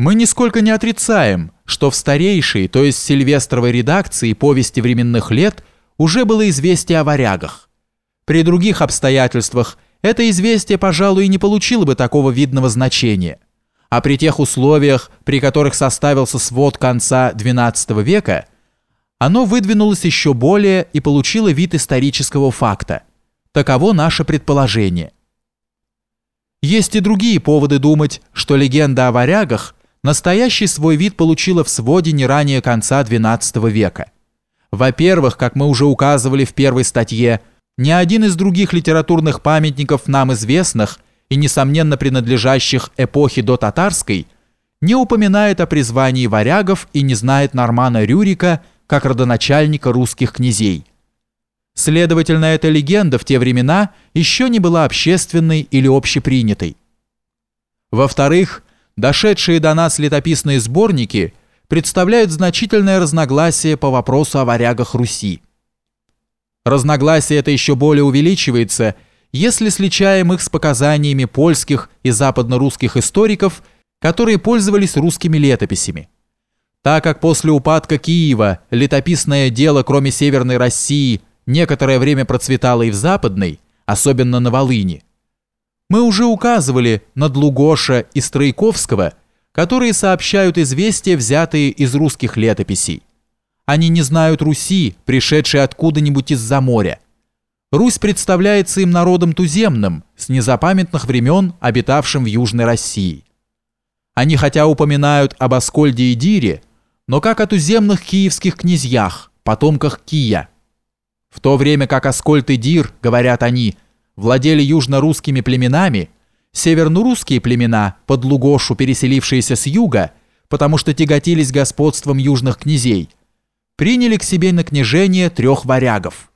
Мы нисколько не отрицаем, что в старейшей, то есть Сильвестровой редакции повести временных лет уже было известие о варягах. При других обстоятельствах это известие, пожалуй, не получило бы такого видного значения. А при тех условиях, при которых составился свод конца XII века, оно выдвинулось еще более и получило вид исторического факта. Таково наше предположение. Есть и другие поводы думать, что легенда о варягах – настоящий свой вид получила в своде не ранее конца XII века. Во-первых, как мы уже указывали в первой статье, ни один из других литературных памятников нам известных и, несомненно, принадлежащих эпохе до татарской, не упоминает о призвании варягов и не знает Нормана Рюрика как родоначальника русских князей. Следовательно, эта легенда в те времена еще не была общественной или общепринятой. Во-вторых, Дошедшие до нас летописные сборники представляют значительное разногласие по вопросу о варягах Руси. Разногласие это еще более увеличивается, если сличаем их с показаниями польских и западно-русских историков, которые пользовались русскими летописями. Так как после упадка Киева летописное дело, кроме Северной России, некоторое время процветало и в Западной, особенно на Волыни, мы уже указывали на Длугоша и Стройковского, которые сообщают известия, взятые из русских летописей. Они не знают Руси, пришедшей откуда-нибудь из-за моря. Русь представляется им народом туземным, с незапамятных времен обитавшим в Южной России. Они хотя упоминают об Аскольде и Дире, но как о туземных киевских князьях, потомках Кия. В то время как Аскольд и Дир, говорят они, – владели южно-русскими племенами, северно-русские племена, под Лугошу переселившиеся с юга, потому что тяготились господством южных князей, приняли к себе на княжение трех варягов.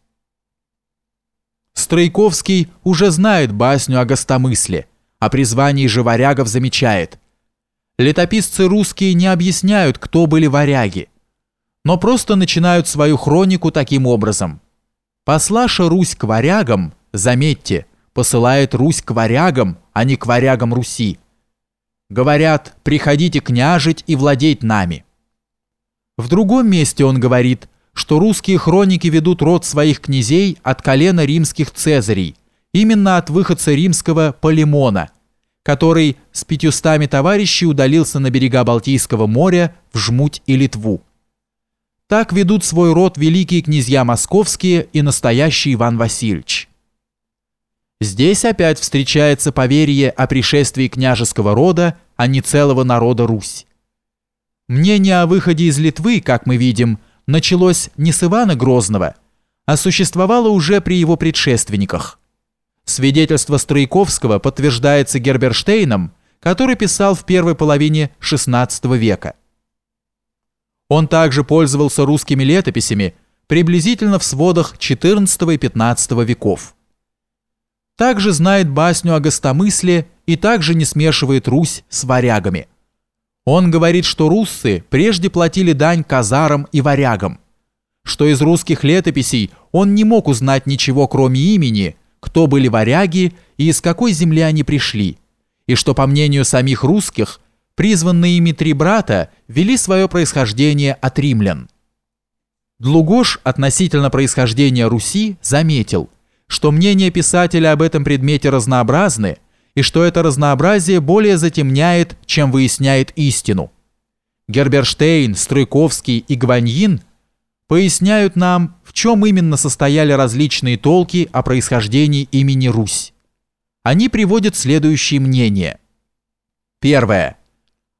Стройковский уже знает басню о гостомысле, о призвании же варягов замечает. Летописцы русские не объясняют, кто были варяги, но просто начинают свою хронику таким образом. Послаша Русь к варягам – Заметьте, посылает Русь к варягам, а не к варягам Руси. Говорят, приходите княжить и владеть нами. В другом месте он говорит, что русские хроники ведут род своих князей от колена римских цезарей, именно от выходца римского Полимона, который с пятьюстами товарищей удалился на берега Балтийского моря в Жмуть и Литву. Так ведут свой род великие князья московские и настоящий Иван Васильевич. Здесь опять встречается поверье о пришествии княжеского рода, а не целого народа Русь. Мнение о выходе из Литвы, как мы видим, началось не с Ивана Грозного, а существовало уже при его предшественниках. Свидетельство Стройковского подтверждается Герберштейном, который писал в первой половине XVI века. Он также пользовался русскими летописями приблизительно в сводах XIV и XV веков также знает басню о гостомысле и также не смешивает Русь с варягами. Он говорит, что руссы прежде платили дань казарам и варягам, что из русских летописей он не мог узнать ничего кроме имени, кто были варяги и из какой земли они пришли, и что, по мнению самих русских, призванные ими три брата вели свое происхождение от римлян. Длугош относительно происхождения Руси заметил, что мнения писателя об этом предмете разнообразны и что это разнообразие более затемняет, чем выясняет истину. Герберштейн, Стройковский и Гваньин поясняют нам, в чем именно состояли различные толки о происхождении имени Русь. Они приводят следующие мнения. Первое.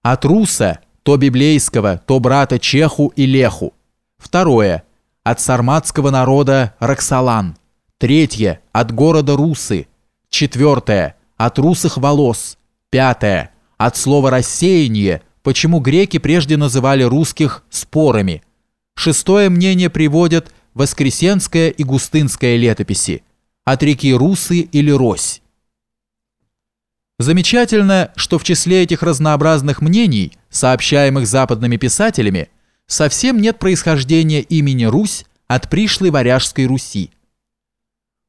От Руса, то библейского, то брата Чеху и Леху. Второе. От сарматского народа Роксолан. Третье – от города Русы. Четвертое – от русых волос. Пятое – от слова «рассеяние», почему греки прежде называли русских спорами. Шестое мнение приводят Воскресенская и Густынская летописи. От реки Русы или Рось. Замечательно, что в числе этих разнообразных мнений, сообщаемых западными писателями, совсем нет происхождения имени Русь от пришлой варяжской Руси.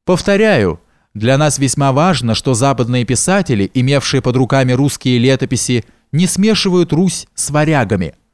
Повторяю, для нас весьма важно, что западные писатели, имевшие под руками русские летописи, не смешивают Русь с варягами –